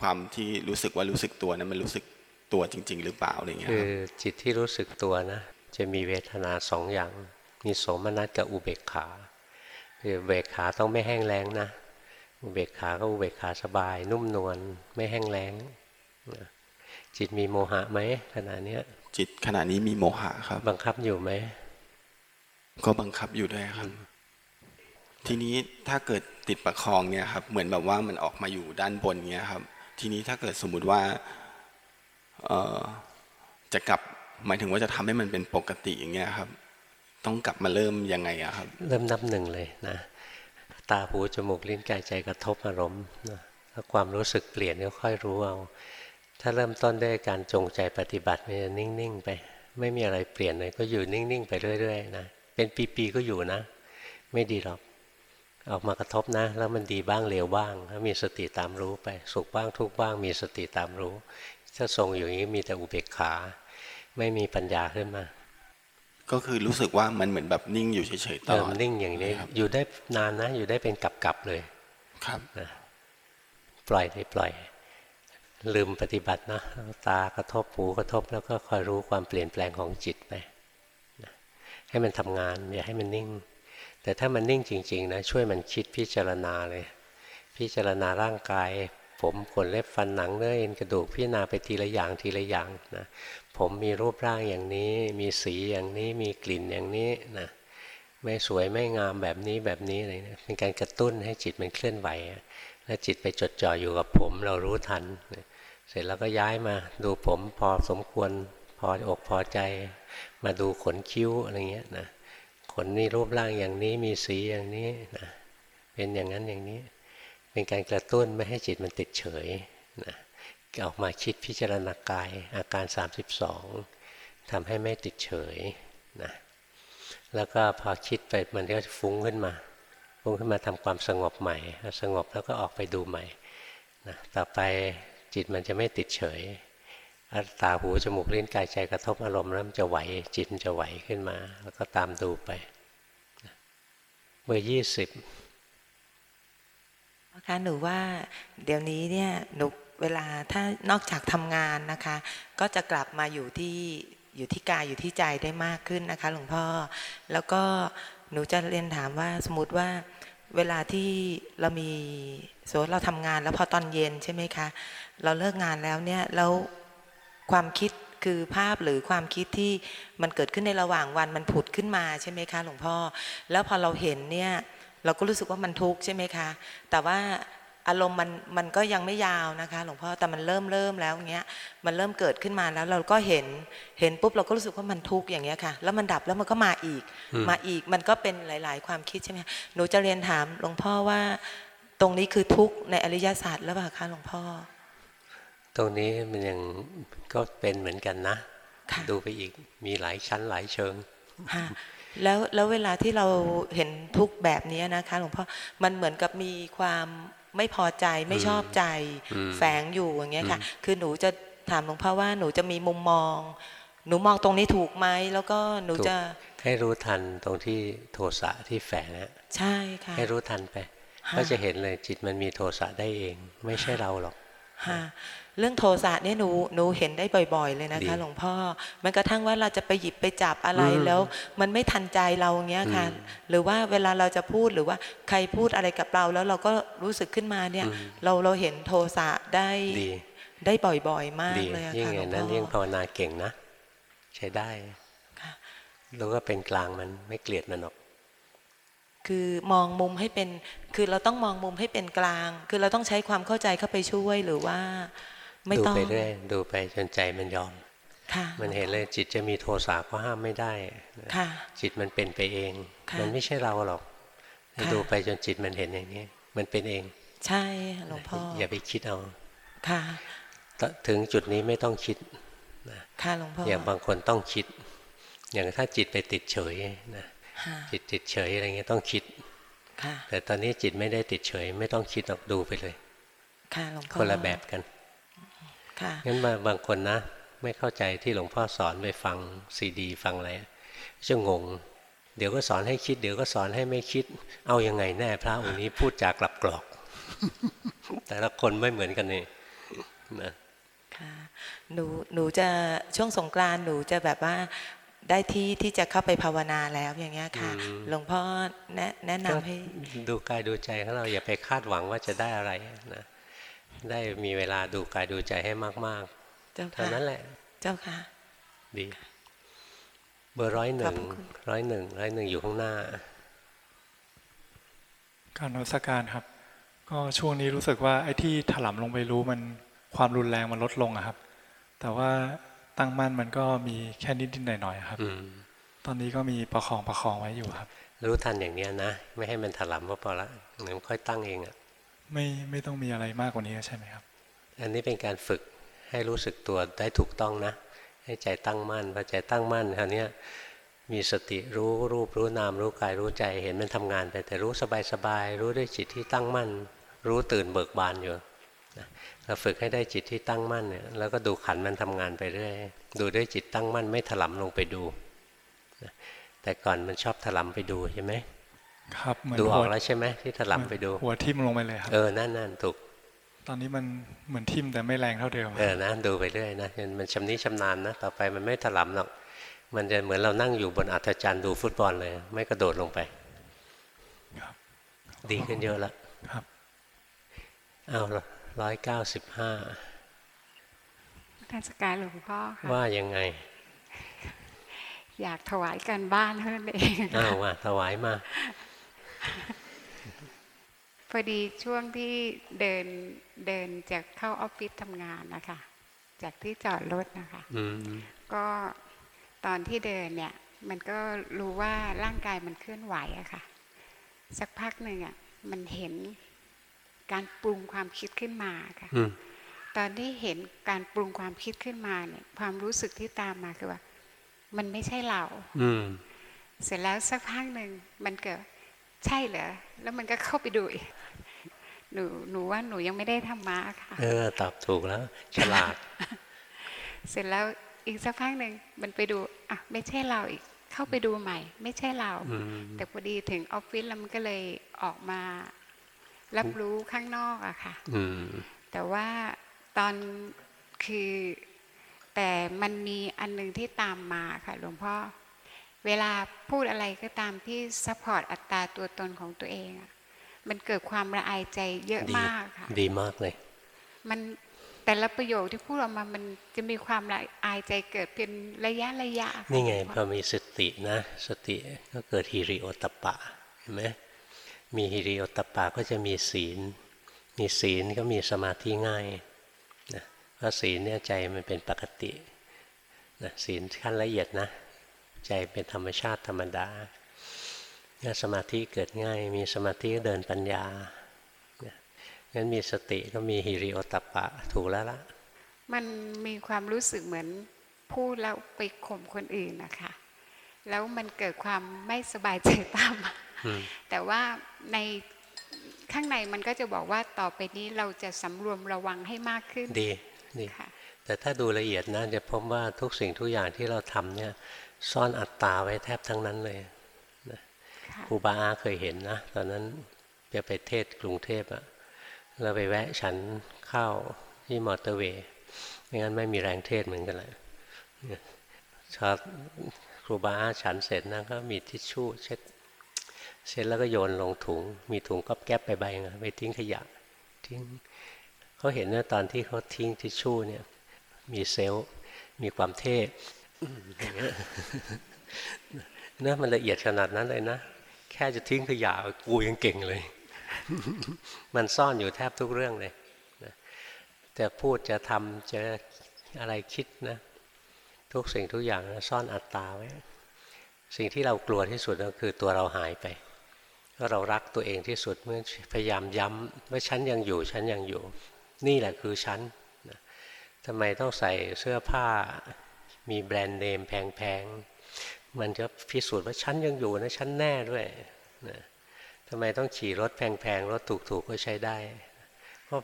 ความที่รู้สึกว่ารู้สึกตัวนั้นมันรู้สึกตัวจริง ๆ หรือเปล่าอะไรเงี้ยคือจิตที่รู้สึกตัวนะ จะมีเวทนาสองอย่าง มีสมนัสกับอุเบกขาคืออุเบกขาต้องไม่แห้งแล้งนะอุเบกขาก็อุเบกขาสบาย นุ่มนวลไม่แห้งแล้งนะ จิตมีโมหะไหมขณะเนี้ย จิตขณะนี้มีโมหะครับ บังคับอยู่ไหมก็บังคับอยู่ด้วยครับ ทีนี้ถ้าเกิดติดประคองเนี่ยครับ เหมือนแบบว่ามันออกมาอยู่ด้านบนเงี้ยครับ ทีนี้ถ้าเกิดสมมุติว่าเอ่อจะกลับหมายถึงว่าจะทำให้มันเป็นปกติอย่างเงี้ยครับ ต้องกลับมาเริ่มยังไงอะครับ เริ่มนับหนึ่งเลยนะตาหูจมูกลิ้นกายใจกระทบอารมณ์นะถ้าความรู้สึกเปลี่ยนก็ค่อยรู้เอา ถ้าเริ่มต้นด้วยการจงใจปฏิบัติมันจะนิ่งๆไป ไม่มีอะไรเปลี่ยนเลยก็อยู่นิ่งๆไปเรื่อยๆนะเป็นปีๆก็อยู่นะ ไม่ดีหรอกออกมากระทบนะ แล้วมันดีบ้างเลวบ้างถ้ามีสติตามรู้ไป สุขบ้างทุกข์บ้าง มีสติตามรู้ถ้าทรงอยู่อย่างนี้มีแต่อุเบกขา ไม่มีปัญญาขึ้นมา ก็คือรู้สึกว่ามันเหมือนแบบนิ่งอยู่เฉยๆตเติลมอดนิ่งอย่างนี้ครับอยู่ได้นานนะ อยู่ได้เป็นกับๆเลย ครับนะปล่อยได้ปล่อย ลืมปฏิบัตินะตากระทบหูกระทบแล้วก็คอยรู้ความเปลี่ยนแปลงของจิตไปนะให้มันทำงานอย่าให้มันนิ่ง แต่ถ้ามันนิ่งจริงๆนะช่วยมันคิดพิจารณาเลย พิจารณาร่างกาย ผมขนเล็บฟันหนังเนื้อเอ็นกระดูกพิจารณาไปทีละอย่างทีละอย่างนะผมมีรูปร่างอย่างนี้ มีสีอย่างนี้มีกลิ่นอย่างนี้นะไม่สวยไม่งามแบบนี้แบบนี้อะไรนะเป็นการกระตุ้นให้จิตมันเคลื่อนไหว แล้วจิตไปจดจ่ออยู่กับผมเรารู้ทัน เสร็จแล้วก็ย้ายมาดูผมพอสมควรพออกพอใจ มาดูขนคิ้วอะไรเงี้ยนะขนนี่รูปร่างอย่างนี้มีสีอย่างนี้นะเป็นอย่างนั้นอย่างนี้ เป็นการกระตุ้นไม่ให้จิตมันติดเฉยนะออกมาคิดพิจารณากายอาการ 32ทำให้ไม่ติดเฉยนะแล้วก็พอคิดไปมันก็ฟุ้งขึ้นมาฟุ้งขึ้นมาทำความสงบใหม่ สงบแล้วก็ออกไปดูใหม่นะต่อไป จิตมันจะไม่ติดเฉยตาหูจมูกลิ้นกายใจกระทบอารมณ์แล้วมันจะไหวจิตมันจะไหวขึ้นมา แล้วก็ตามดูไปเบอร์ยี่สิบนะคะหนูว่าเดี๋ยวนี้เนี่ยหนูเวลาถ้านอกจากทำงานนะคะ ก็จะกลับมาอยู่ที่อยู่ที่กายอยู่ที่ใจได้มากขึ้นนะคะ หลวงพ่อ แล้วก็หนูจะเรียนถามว่าสมมติว่าเวลาที่เรามี สมมติเราทำงานแล้วพอตอนเย็นใช่ไหมคะ เราเลิกงานแล้วเนี่ยแล้วความคิดคือภาพหรือความคิดที่มันเกิดขึ้นในระหว่างวันมันผุดขึ้นมาใช่ไหมคะ หลวงพ่อ แล้วพอเราเห็นเนี่ยเราก็รู้สึกว่ามันทุกข์ใช่ไหมคะ แต่ว่าอารมณ์มันมันก็ยังไม่ยาวนะคะ หลวงพ่อแต่มันเริ่มเริ่มแล้วเงี้ยมันเริ่มเกิดขึ้นมาแล้วเราก็เห็นเห็นปุ๊บเราก็รู้สึกว่ามันทุกข์อย่างเงี้ยค่ะ แล้วมันดับแล้วมันก็มาอีกอืมมาอีกมันก็เป็นหลาย ๆ ความคิดใช่ไหมคะหนูจะเรียนถามหลวงพ่อว่าต รงนี้คือทุกข์ในอริยศาสตร์แล้วเปล่าคะหลวงพ่อ ตรงนี้มันยังก็เป็นเหมือนกันนะค่ะดูไปอีกมีหลายชั้นหลายเชิงค่ะแล้วแล้วเวลาที่เราเห็นทุกข์แบบนี้นะคะหลวงพ่อมันเหมือนกับมีความไม่พอใจไม่ชอบใจอืมแฝงอยู่อย่างเงี้ยค่ะอืมคือหนูจะถามหลวงพ่อว่าหนูจะมีมุมมอง หนูมองตรงนี้ถูกไหมแล้วก็หนูจะให้รู้ทันตรงที่โทสะที่แฝงอะใช่ค่ะให้รู้ทันไปค่ะ ก็จะเห็นเลยจิตมันมีโทสะได้เอง ไม่ใช่เราหรอกค่ะเรื่องโทสะเนี่ยหนูหนูเห็นได้บ่อย ๆ เลยนะคะดีหลวงพ่อมันกระทั่งว่าเราจะไปหยิบไปจับอะไรอืมแล้ว มันไม่ทันใจเราอย่างเงี้ยค่ะอืมหรือว่าเวลาเราจะพูดหรือว่าใครพูดอะไรกับเรา แล้วเราก็รู้สึกขึ้นมาเนี่ยอืมเราเราเห็นโทสะได้ดีได้บ่อยๆ มากดีเลยอะยิ่งค่ะอหลวย่างงนั้นพ่ยิ่งอภาวนาเก่งนะ ใช้ได้ค่ะแล้วก็เป็นกลางมันไม่เกลียดมันหรอก คือมองมุมให้เป็น คือเราต้องมองมุมให้เป็นกลาง คือเราต้องใช้ความเข้าใจเข้าไปช่วยหรือว่า ไม่ดูต้องไปเรื่อยดูไปจนใจมันยอมค่ะมันเห็นเลยจิตจะมีโทสะก็ห้ามไม่ได้ค่ะจิตมันเป็นไปเองค่ะมันไม่ใช่เราหรอกค่ะดูไปจนจิตมันเห็นอย่างนี้ มันเป็นเอง ใช่หลวงพ่ออย่าไปคิดเอาค่ะถึงจุดนี้ไม่ต้องคิดค่ะหลวงพ่ออย่างบางคนต้องคิด อย่างถ้าจิตไปติดเฉยนะค่ะ จิตติดเฉยอะไรเงี้ยต้องคิดค่ะแต่ตอนนี้จิตไม่ได้ติดเฉย ไม่ต้องคิดหรอกดูไปเลย ค่ะหลวงพ่อคนละแบบกัน ค่ะงั้นมาบางคนนะ ไม่เข้าใจที่หลวงพ่อสอนไปฟังซีดี ฟังอะไรจะงง เดี๋ยวก็สอนให้คิด เดี๋ยวก็สอนให้ไม่คิด เอายังไงแน่พระองค์นี้พูดจากกลับกรอก แต่ละคนไม่เหมือนกันนี่นะค่ะหนูหนูจะช่วงสงกรานต์หนูจะแบบว่า ได้ที่ที่จะเข้าไปภาวนาแล้วอย่างเงี้ยค่ะ หลวงพ่อแนะแนะนำให้ก็ดูกายดูใจของเราอย่าไปคาดหวังว่าจะได้อะไรนะได้มีเวลาดูกายดูใจให้มากเจ้าเท่าค่ะนั้นแหละ เจ้าค่ะ ดี เบอร์ร้อยหนึ่งขอบคุณร้อยหนึ่งร้อยหนึ่งอยู่ข้างหน้า การนมัสการครับ ก็ช่วงนี้รู้สึกว่าไอ้ที่ถลำลงไปรู้มันความรุนแรงมันลดลงอะครับ แต่ว่า ตั้งมั่นมันก็มีแค่นิดๆหน่อยๆครับอืมตอนนี้ก็มีประคองประคองไว้อยู่ครับ รู้ทันอย่างเนี้ยนะ ไม่ให้มันถลำก็พอละเดี๋ยวมันค่อยตั้งเองอะไม่ไม่ต้องมีอะไรมากกว่านี้ใช่ไหมครับ อันนี้เป็นการฝึกให้รู้สึกตัวได้ถูกต้องนะ ให้ใจตั้งมั่นพอใจตั้งมั่นคราวเนี้ยมีสติรู้รูปรู้นามรู้กายรู้ใจเห็นมันทำงานไปแต่รู้สบายๆรู้ด้วยจิตที่ตั้งมั่น รู้ตื่นเบิกบานอยู่นะ เราฝึกให้ได้จิตที่ตั้งมั่นเนี่ยแล้วก็ดูขันมันทำงานไปเรื่อยดูด้วยจิตตั้งมั่นไม่ถลำลงไปดูนะแต่ก่อนมันชอบถลำไปดูใช่ไหมครับเหมือนดูออกหัวแล้วใช่ไหมที่ถลำไปดู หัวทิ่มลงไปเลยครับเออนั่นนั่นถูก ตอนนี้มันเหมือนทิ่มแต่ไม่แรงเท่าเดิมเออนะดูไปเรื่อยนะจนมันชำนิชำนาญนะต่อไปมันไม่ถลำหรอกมันจะเหมือนเรานั่งอยู่บนอัฐจันทร์ดูฟุตบอลเลย ไม่กระโดดลงไปครับดีขึ้นเยอะละครับเอา ร้อยเก้าสิบห้าท่านสการหลวงพ่อค่ะว่ายังไง อยากถวายการบ้านเท่านั้นเองอ้าวว่าถวายมา พอดีช่วงที่เดินเดินจากเข้าออฟฟิศทำงานนะคะ จากที่จอดรถนะคะอืมก็ตอนที่เดินเนี่ย มันก็รู้ว่าร่างกายมันเคลื่อนไหวอะค่ะ สักพักหนึ่งอะมันเห็น การปรุงความคิดขึ้นมาค่ะอืมตอนที่เห็นการปรุงความคิดขึ้นมาเนี่ย ความรู้สึกที่ตามมาคือว่า มันไม่ใช่เรา อืมเสร็จแล้วสักพักหนึ่งมันเกิดใช่เหรอแล้วมันก็เข้าไปดูอีกหนูหนูว่าหนูยังไม่ได้ทำมาค่ะ เออ ตอบถูกแล้ว ฉลาด เสร็จแล้วอีกสักพักหนึ่งมันไปดูอะไม่ใช่เราอีก เข้าไปดูใหม่ ไม่ใช่เราอืมแต่พอดีถึงออฟฟิศแล้วมันก็เลยออกมา รับรู้ข้างนอกอะค่ะอืมแต่ว่าตอนคือแต่มันมีอันหนึ่งที่ตามมาค่ะหลวงพ่อ เวลาพูดอะไรก็ตามที่ support อัตตาตัวตนของตัวเองอะมันเกิดความละอายใจเยอะดีมากค่ะ ดีมากเลย มันแต่ละประโยคที่พูดออกมามันจะมีความละอายใจเกิดเป็นระยะระยะค่ะนี่ไงหลวพพ่อมีสตินะ สติก็เกิดฮิริโอตตปปะเห็นไหม มีฮิริโอตปปะก็จะมีศีล มีศีลก็มีสมาธิง่ายนะเพราะศีลเนี่ยใจมันเป็นปกตินะศีลขั้นละเอียดนะ ใจเป็นธรรมชาติธรรมดาเนี่ยสมาธิเกิดง่าย มีสมาธิก็เดินปัญญางั้นมีสติก็มีฮิริโอตปะถูกแล้วละมันมีความรู้สึกเหมือนพูดแล้วไปข่มคนอื่นนะคะ แล้วมันเกิดความไม่สบายใจตามมาอืม แต่ว่าในข้างในมันก็จะบอกว่าต่อไปนี้เราจะสำรวมระวังให้มากขึ้น ดีดีค่ะแต่ถ้าดูละเอียดนะจะพบว่าทุกสิ่งทุกอย่างที่เราทำเนี่ยซ่อนอัตตาไว้แทบทั้งนั้นเลยนะค่ะครูบาอาเคยเห็นนะ ตอนนั้นจะไปเทศกรุงเทพอะเราไปแวะฉันข้าวที่มอเตอร์เวย์ไม่งั้นไม่มีแรงเทศเหมือนกันเลยเนี่ยชอบครูบาอาฉันเสร็จนะก็มีทิชชู่เช็ด เสร็จแล้วก็โยนลงถุง มีถุงก๊อบแก๊บไปใบนะไปทิ้งขยะ ทิ้งเขาเห็นว่าตอนที่เขาทิ้งทิชชู่เนี่ย มีเซลล์มีความเท่เงี้ยนะมันละเอียดขนาดนั้นเลยนะ แค่จะทิ้งขยะกูยังเก่งเลย มันซ่อนอยู่แทบทุกเรื่องเลยนะจะพูดจะทำจะอะไรคิดนะ ทุกสิ่งทุกอย่างนะซ่อนอัตตาไว้ สิ่งที่เรากลัวที่สุดก็คือตัวเราหายไป ก็เรารักตัวเองที่สุดเมื่อพยายามย้ำว่าฉันยังอยู่ฉันยังอยู่ นี่แหละคือฉันนะทำไมต้องใส่เสื้อผ้ามีแบรนด์เนมแพงๆ มันจะพิสูจน์ว่าฉันยังอยู่นะฉันแน่ด้วยนะทำไมต้องขี่รถแพงๆ รถถูกๆ ก็ใช้ได้เพราะ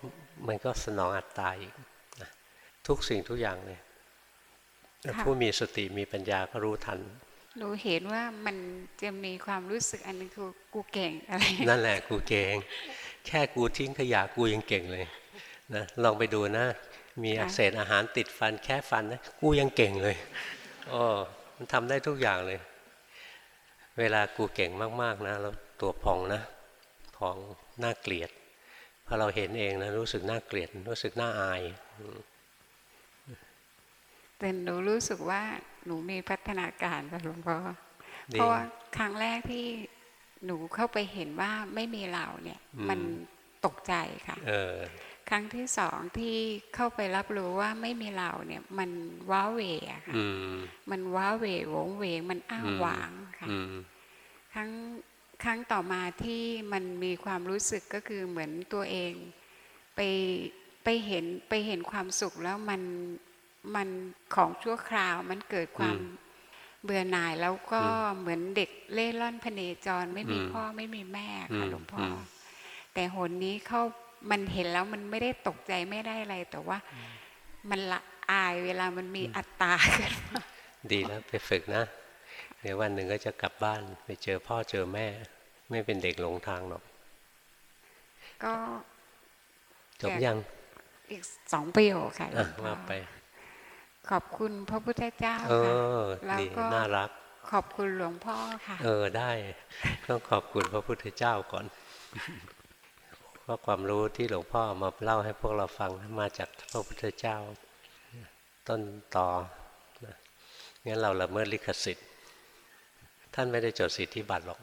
มันก็สนองอัตตาอีกนะทุกสิ่งทุกอย่างเลยผู้มีสติมีปัญญาก็รู้ทัน หนูเห็นว่ามันจะมีความรู้สึกอันนึงคือกูเก่งอะไร นั่นแหละกูเก่ง แค่กูทิ้งขยะกูยังเก่งเลยนะลองไปดูนะ มีค่ะเศษอาหารติดฟันแค่ฟันนะกูยังเก่งเลยอ๋อมันทำได้ทุกอย่างเลย เวลากูเก่งมากๆนะแล้วตัวพองนะพองน่าเกลียดพอเราเห็นเองนะรู้สึกน่าเกลียด รู้สึกน่าอายอืมแต่หนูรู้สึกว่า หนูมีพัฒนาการค่ะหลวงพ่อดีเพราะว่าครั้งแรกที่หนูเข้าไปเห็นว่าไม่มีเราเนี่ยอืมมันตกใจค่ะเออครั้งที่สองที่เข้าไปรับรู้ว่าไม่มีเราเนี่ย มันว้าเหวอะค่ะอืมมันว้าเหวโหวงเหวงมันอ้างอืมว้างค่ะอืมครั้งครั้งต่อมาที่มันมีความรู้สึกก็คือเหมือนตัวเอง ไปไปเห็นไปเห็นความสุขแล้วมัน มันของชั่วคราวมันเกิดความอืมเบื่อหน่ายแล้วก็อืมเหมือนเด็กเล่ร่อนพเนจรไม่มีอืมพ่อไม่มีแม่ค่ะอืมหลวงพ่ออมแต่หนนี้เขามันเห็นแล้วมันไม่ได้ตกใจไม่ได้อะไร แต่ว่ามันละอายเวลามันมีอัตตาขึ้นมาดีแล้วไปฝึกนะเดี๋ยววันหนึ่งก็จะกลับบ้านไปเจอพ่อเจอแม่ ไม่เป็นเด็กหลงทางหรอก ก็จบยังอีกสองประโยคค่ะหลอะวงพ่อว่าไป ขอบคุณพระพุทธเจ้าเอค่ะอแล้วดีก็น่ารัก ขอบคุณหลวงพ่อค่ะ เออได้ ต้องขอบคุณพระพุทธเจ้าก่อนเพราะความรู้ที่หลวงพ่อมาเล่าให้พวกเราฟังมาจากพระพุทธเจ้า ต้นต่อนะงั้นเราละเมิดลิขสิทธิ์ ท่านไม่ได้จดสิทธิบัตรหรอก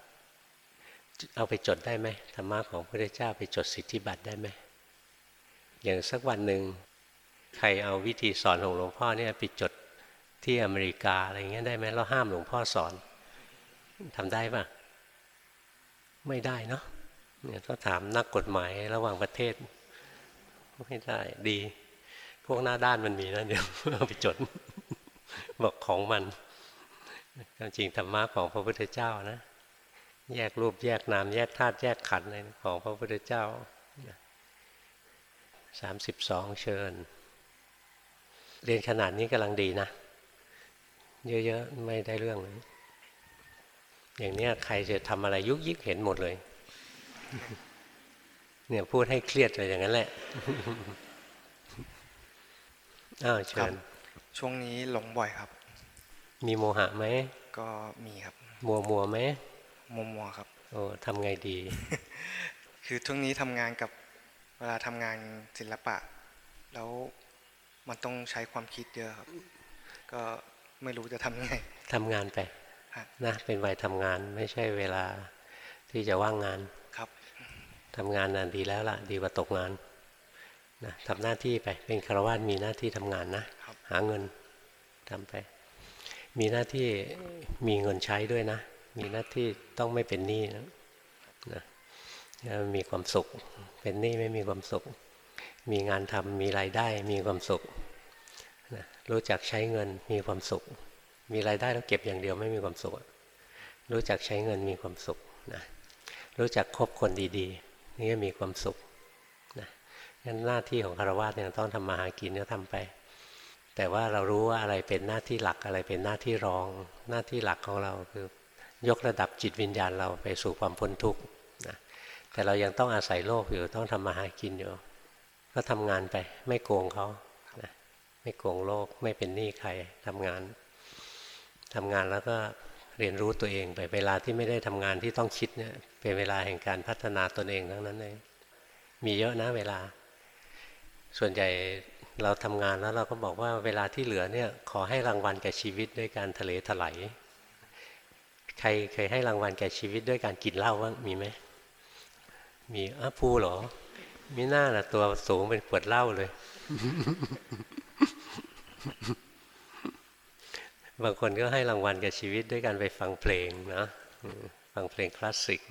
เอาไปจดได้ไหมธรรมะของพระพุทธเจ้าไปจดสิทธิบัตรได้ไหมอย่างสักวันหนึ่ง ใครเอาวิธีสอนของหลวงพ่อเนี่ยไปจดที่อเมริกาอะไรเงี้ยได้ไหมเราห้ามหลวงพ่อสอนทำได้ปะไม่ได้เนาะเนี่ยต้องถามนักกฎหมายระหว่างประเทศ ไม่ได้ดี พวกหน้าด้านมันมีนะเดี๋ยวเอาไปจด บอกของมันความจริงธรรมะของพระพุทธเจ้านะ แยกรูปแยกนามแยกธาตุแยกขันธ์อะไรของพระพุทธเจ้าสามสิบสองเชิญ เรียนขนาดนี้กำลังดีนะ เยอะๆ ไม่ได้เรื่องเลย อย่างเนี้ยใครจะทำอะไรยุกยิกเห็นหมดเลย เนี่ยพูดให้เครียดเลยอย่างนั้นแหละอ้าวเชิญช่วงนี้หลงบ่อยครับ มีโมหะไหม ก็มีครับ มัวมัวๆไหมมัวมัวๆครับ โอ้ทำไงดี คือช่วงนี้ทำงานกับเวลาทำงานศิลปะ แล้ว มันต้องใช้ความคิดเยอะครับ ก็ไม่รู้จะทำยังไงทำงานไปฮะนะเป็นวัยทำงานไม่ใช่เวลาที่จะว่างงานครับทำงานน่ะดีแล้วล่ะ ดีกว่าตกงานนะทำหน้าที่ไปเป็นคารวะมีหน้าที่ทำงานนะหาเงินทำไป มีหน้าที่มีเงินใช้ด้วยนะ มีหน้าที่ต้องไม่เป็นหนี้นะนะแล้วมีความสุข เป็นหนี้ไม่มีความสุข มีงานทำมีรายได้มีความสุขนะรู้จักใช้เงินมีความสุข มีรายได้แล้วเก็บอย่างเดียวไม่มีความสุข รู้จักใช้เงินมีความสุขนะรู้จักคบคนดีๆ นี่ก็มีความสุขนะงั้นหน้าที่ของคารวะเนี่ยต้องทำมาหากินก็ทำไป แต่ว่าเรารู้ว่าอะไรเป็นหน้าที่หลักอะไรเป็นหน้าที่รอง หน้าที่หลักของเราคือยกระดับจิตวิญญาณเราไปสู่ความพ้นทุกข์นะแต่เรายังต้องอาศัยโลกอยู่ต้องทำมาหากินอยู่ ก็ทำงานไป ไม่โกงเขานะไม่โกงโลก ไม่เป็นหนี้ใครทำงานทำงานแล้วก็เรียนรู้ตัวเองไปเวลาที่ไม่ได้ทำงานที่ต้องคิดเนี่ยเป็นเวลาแห่งการพัฒนาตนเองทั้งนั้นเองมีเยอะนะเวลา ส่วนใหญ่เราทำงานแล้วเราก็บอกว่าเวลาที่เหลือเนี่ยขอให้รางวัลแก่ชีวิตด้วยการทะเลถลายใครเคยให้รางวัลแก่ชีวิตด้วยการกินเหล้าบ้างมีไหมมีอ้าภูเหรอ มีหน้าน่ะตัวสูงเป็นขวดเหล้าเลย บางคนก็ให้รางวัลกับชีวิตด้วยการไปฟังเพลงนะอืมฟังเพลงคลาสสิก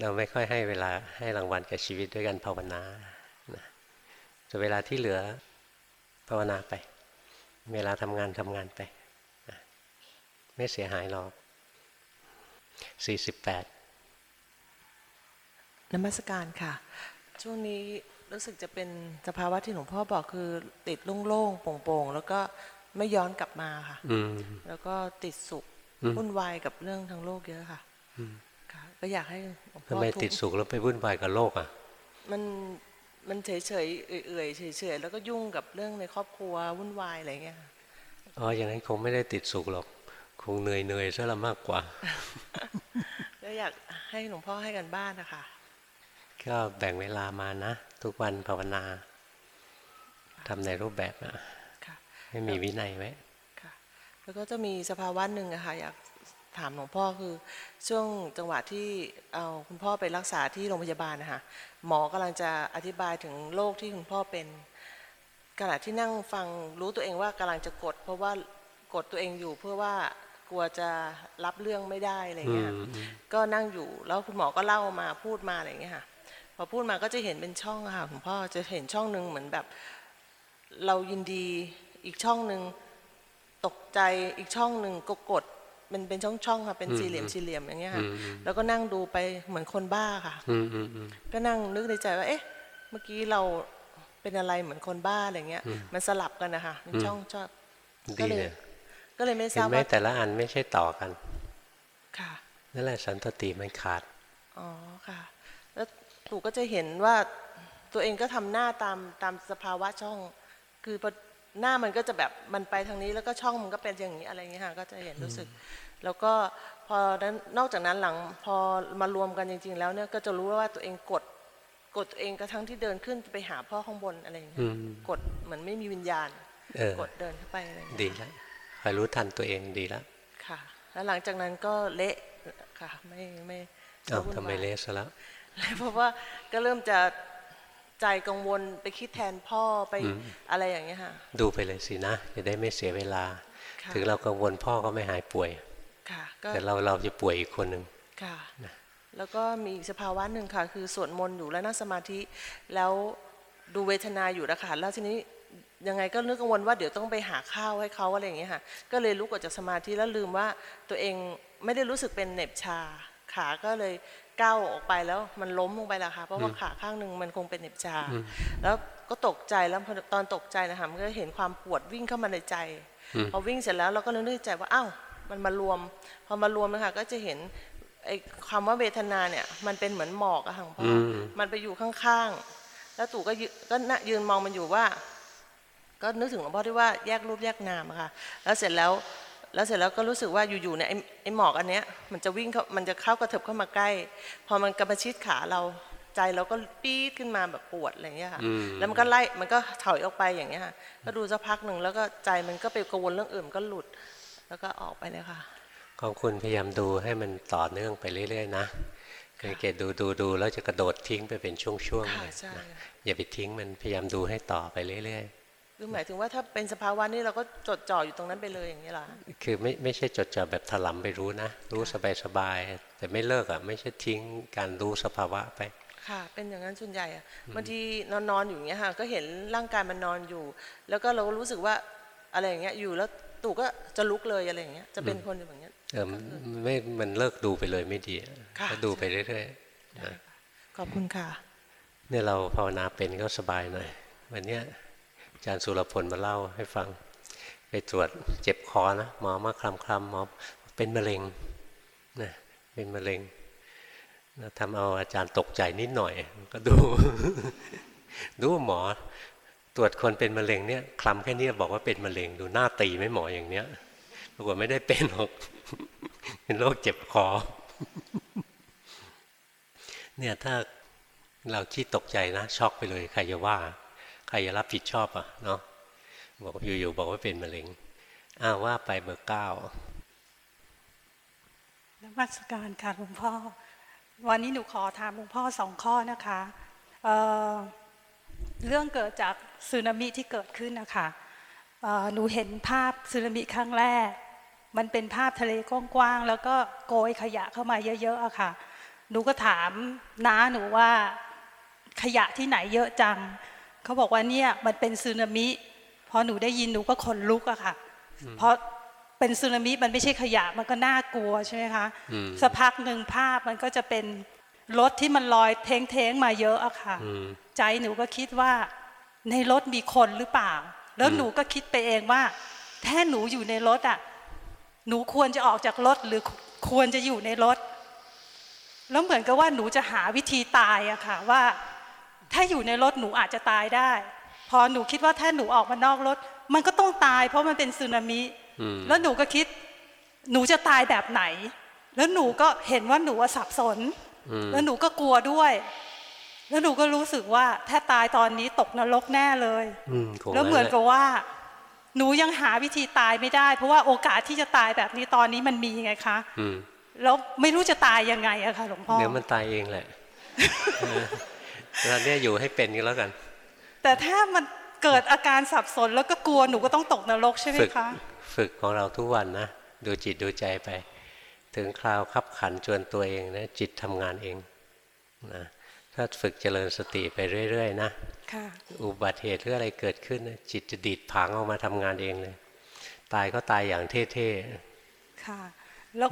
เราไม่ค่อยให้เวลาให้รางวัลกับชีวิตด้วยการภาวนานะแต่เวลาที่เหลือภาวนาไป เวลาทำงานทำงานไปนะไม่เสียหายหรอกสี่สิบแปด นมัสการค่ะ ช่วงนี้รู้สึกจะเป็นสภาวะที่หลวงพ่อบอกคือ ติดโล่งๆโปร่งๆ แล้วก็ไม่ย้อนกลับมาค่ะอืมแล้วก็ติดสุขอืมวุ่นวายกับเรื่องทางโลกเยอะค่ะอืมค่ะก็อยากให้หลวงพ่ทำอไมทุกติดสุขแล้วไปวุ่นวายกับโลกอะ มันมันเฉยๆเอื่อยๆเฉยๆแล้วก็ยุ่งกับเรื่องในครอบครัววุ่นวายอะไรเงี้ยค่ะอ๋ออย่างนั้นคงไม่ได้ติดสุขหรอก คงเหนื่อยเหนื่อยๆซะละมากกว่าก็อยากให้หลวงพ่อให้กันบ้านนะคะ ก็แบ่งเวลามานะ ทุกวันภาวนาทำในรูปแบบนะค่ะให้มีวินัยไว้ค่ะแล้วก็จะมีสภาวะหนึ่งอะค่ะอยากถามหลวงพ่อคือช่วงจังหวะที่เอาคุณพ่อไปรักษาที่โรงพยาบาลนะคะหมอกำลังจะอธิบายถึงโรคที่คุณพ่อเป็นขณะที่นั่งฟังรู้ตัวเองว่ากำลังจะกด เพราะว่ากดตัวเองอยู่เพื่อว่ากลัวจะรับเรื่องไม่ได้อะไรเงี้ยอืมอืมก็นั่งอยู่แล้วคุณหมอก็เล่ามาพูดมาอะไรเงี้ยค่ะ พอพูดมาก็จะเห็นเป็นช่องอะค่ะคุณพ่อจะเห็นช่องหนึ่งเหมือนแบบ เรายินดีอีกช่องหนึ่งตกใจอีกช่องหนึ่งก็กดเป็นเป็นช่องช่องๆค่ะเป็นอืมสี่เหลี่ยมอืมสี่เหลี่ยมอย่างเงี้ยค่ะอืมอืมแล้วก็นั่งดูไปเหมือนคนบ้าค่ะอืมอืมอืมก็นั่งนึกในใจว่า เอ๊ะ เมื่อกี้เราเป็นอะไรเหมือนคนบ้าอะไรเงี้ยอืมมันสลับกันนะคะเป็นอืมช่องชอบดีก็เลยเลยก็เลยไม่ทเห็รานบไหมว่าแต่ละอันไม่ใช่ต่อกัน ค่ะนั่นแหละสันตติมันขาดอ๋อค่ะ แล้วตู่ก็จะเห็นว่าตัวเองก็ทำหน้าตามตามสภาวะช่อง คือพอหน้ามันก็จะแบบมันไปทางนี้แล้วก็ช่องมันก็เป็นอย่างนี้อะไรอย่างเงี้ยค่ะก็จะเห็นรู้สึก แล้วก็พอนั้นนอกจากนั้นหลังพอมารวมกันจริง ๆ แล้วเนี่ยก็จะรู้ว่าตัวเองกดกดตัวเองกระทั่งที่เดินขึ้นไปหาพ่อข้างบนอะไรอย่างเงี้ยอืมกดเหมือนไม่มีวิญญาณเออกดเดินเข้าไปอะไรอย่างเงี้ยดีแล้วคอยรู้ทันตัวเองดีแล้วค่ะ แล้วหลังจากนั้นก็เละค่ะไม่ไม่เอ้าวุ่นทำไมวายเละซะแล้ว เพราะว่าก็เริ่มจะใจกังวลไปคิดแทนพ่อไปอืมอะไรอย่างเงี้ยค่ะดูไปเลยสินะจะได้ไม่เสียเวลาค่ะถึงเรากังวลพ่อก็ไม่หายป่วยค่ะก็แต่เราเราจะป่วยอีกคนหนึ่งค่ะแล้วก็มีอีกสภาวะหนึ่งค่ะ คือสวดมนต์อยู่แล้วนั่งสมาธิแล้วดูเวทนาอยู่นะคะแล้วทีนี้ยังไงก็นึกกังวลว่าเดี๋ยวต้องไปหาข้าวให้เขาอะไรอย่างเงี้ยค่ะ ก็เลยลุกออกจากสมาธิแล้วลืมว่าตัวเองไม่ได้รู้สึกเป็นเหน็บชาขาก็เลย ก้าวออกไปแล้วมันล้มลงไปแล้วค่ะเพราะว่าอืมขาข้างหนึ่งมันคงเป็นเหน็บชาอืมแล้วก็ตกใจแล้วพอตอนตกใจนะคะมันก็เห็นความปวดวิ่งเข้ามาในใจอืมพอวิ่งเสร็จแล้วเราก็เลยนึกในใจว่าอ้าวมันมารวม พอมารวมนะคะก็จะเห็นไอ้คำว่าเวทนาเนี่ยมันเป็นเหมือนหมอกอะค่ะหลวงพ่ออมมันไปอยู่ข้างๆ แล้วตู่ก็ยืก็น่ะยืนมองมันอยู่ว่า ก็นึกถึงหลวงพ่อที่ว่าแยกรูปแยกนามอะค่ะ แล้วเสร็จแล้ว แล้วเสร็จแล้วก็รู้สึกว่าอยู่ๆเนี่ยไอ้ไอ้หมอกอันเนี้ยมันจะวิ่งเข้ามันจะเข้ากระเถิบเข้ามาใกล้ พอมันกระประชิดขาเราใจเราก็ปี๊ดขึ้นมาแบบปวดอะไรอย่างเงี้ยค่ะอืมแล้วมันก็ไล่มันก็ถอยออกไปอย่างเงี้ยค่ะก็ดูสักพักหนึ่งแล้วก็ใจมันก็ไปกังวลเรื่องอื่นมันก็หลุด แล้วก็ออกไปเลยค่ะ ของคุณพยายามดูให้มันต่อเนื่องไปเรื่อย ๆ นะสังเกตดูดูดูแล้วจะกระโดดทิ้งไปเป็นช่วงๆค่ะเลยใช่นะอย่าไปทิ้งมันพยายามดูให้ต่อไปเรื่อย คือหมายถึงว่าถ้าเป็นสภาวะนี้เราก็จดจ่ออยู่ตรงนั้นไปเลยอย่างนี้เหรอคะๆคือไม่ไม่ใช่จดจ่อแบบถลำไปรู้นะ รู้สบายๆแต่ไม่เลิกอะไม่ใช่ทิ้งการรู้สภาวะไป ค่ะ เป็นอย่างนั้นส่วนใหญ่อะบางทีนอนนอนๆอยู่อย่างเงี้ยค่ะก็เห็นร่างกายมันนอนอยู่ แล้วก็เราก็รู้สึกว่าอะไรอย่างเงี้ยอยู่แล้วตู่ก็จะลุกเลยอะไรอย่างเงี้ยจะเป็นคนอย่างเงี้ยเออไม่มันเลิกดูไปเลยไม่ดีค่ะก็ดูไปเรื่อยๆนะขอบคุณค่ะ เนี่ยเราภาวนาเป็นก็สบายหน่อยวันเนี้ย อาจารย์สุรพลมาเล่าให้ฟัง ไปตรวจเจ็บคอนะหมอมาคลำคลำหมอเป็นมะเร็งนะเป็นมะเร็งนะทำเอาอาจารย์ตกใจนิดหน่อย ก็ดู ดูหมอตรวจคนเป็นมะเร็งเนี่ยคลำแค่นี้บอกว่าเป็นมะเร็ง ดูหน้าตีไม่หมออย่างเนี้ยปรากฏไม่ได้เป็นหรอกเป็นโรคเจ็บคอเนี่ยถ้าเราที่ตกใจนะ ช็อกไปเลยใครจะว่า ใครจะรับผิดชอบอะเนาะบอกอยู่ๆบอกว่าเป็นมะเร็งอ้าวว่าไปเบอร์เก้านมัสการค่ะหลวงพ่อ วันนี้หนูขอถามหลวงพ่อสองข้อนะคะเเรื่องเกิดจากสึนามิที่เกิดขึ้นนะคะหนูเห็นภาพสึนามิครั้งแรก มันเป็นภาพทะเลกว้างๆแล้วก็โกยขยะเข้ามาเยอะๆอะค่ะ หนูก็ถามน้าหนูว่าขยะที่ไหนเยอะจัง เขาบอกว่าเนี่ยมันเป็นสึนามิพอหนูได้ยินหนูก็ขนลุกอะค่ะ เพราะเป็นสึนามิมันไม่ใช่ขยะมันก็น่ากลัวใช่ไหมคะอืมสักพักหนึ่งภาพมันก็จะเป็นรถที่มันลอยเท้งๆมาเยอะอะค่ะอืมใจหนูก็คิดว่า ในรถมีคนหรือเปล่า แล้วอืมหนูก็คิดไปเองว่าถ้าหนูอยู่ในรถอะหนูควรจะออกจากรถหรือควรจะอยู่ในรถ แล้วเหมือนกับว่าหนูจะหาวิธีตายอะค่ะว่า ถ้าอยู่ในรถหนูอาจจะตายได้ พอหนูคิดว่าถ้าหนูออกมานอกรถ มันก็ต้องตาย เพราะมันเป็นสึนามิอืมแล้วหนูก็คิด หนูจะตายแบบไหน แล้วหนูก็เห็นว่าหนูว่าสับสนอืมแล้วหนูก็กลัวด้วย แล้วหนูก็รู้สึกว่า ถ้าตายตอนนี้ตกนรกแน่เลยอืมคงแล้วเหมือนกับว่า หนูยังหาวิธีตายไม่ได้ เพราะว่าโอกาสที่จะตายแบบนี้ตอนนี้มันมีไงคะอืมแล้วไม่รู้จะตายยังไงอะค่ะหลวงพ่อเดี๋ยวมันตายเองแหละ เออตอนเนี้ยอยู่ให้เป็นกันแล้วกัน แต่ถ้ามันเกิดอาการสับสนแล้วก็กลัวหนูก็ต้องตกนรกใช่ไหมฝึกคะ ฝึกของเราทุกวันนะ ดูจิตดูใจไป ถึงคราวขับขันจวนตัวเองนะจิตทำงานเองนะถ้าฝึกเจริญสติไปเรื่อยๆนะค่ะอุบัติเหตุหรืออะไรเกิดขึ้นนะจิตจะดีดผางออกมาทำงานเองเลย ตายก็ตายอย่างเท่ค่ะแล้ว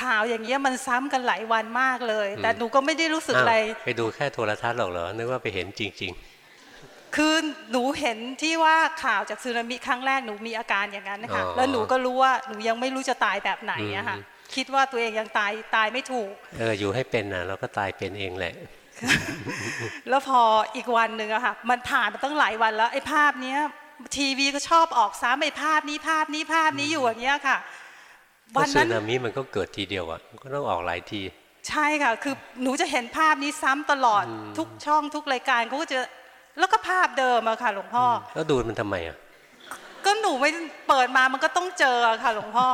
ข่าวอย่างเงี้ยมันซ้ำกันหลายวันมากเลยอืมแต่หนูก็ไม่ได้รู้ๆสึกอะไรอ้าวไปดูแค่โทรทัศน์หรอกเหรอนึกว่าไปเห็นจริงคือหนูเห็นที่ว่าข่าวจากสึนามิครั้งแรกหนูมีอาการอย่างนั้นนะคะอ๋อแล้วหนูก็รู้ว่าหนูยังไม่รู้จะตายแบบไหนอะค่ะอืมคิดว่าตัวเองยังตายตายไม่ถูกๆเอออยู่ให้เป็นนะเราก็ตายเป็นเองแหละแล้วพออีกวันหนึ่งอะค่ะมันผ่านมาตั้งหลายวันแล้วไอ้ภาพเนี้ยทีวีก็ชอบออกซ้ำไอ้ภาพนี้ภาพนี้ภาพนี้อยู่อย่างเงี้ยค่ะเพราะ วันสึนั้นนามิมันก็เกิดทีเดียวอะมันก็ต้องออกหลายที ใช่ค่ะ คือหนูจะเห็นภาพนี้ซ้ำตลอดอืมทุกช่องทุกรายการเขาก็จะแล้วก็ภาพเดิมอะค่ะ หลวงพ่ออแล้วดูมันทำไมอะก็หนูไม่เปิดมามันก็ต้องเจออะค่ะ หลวงพ่อ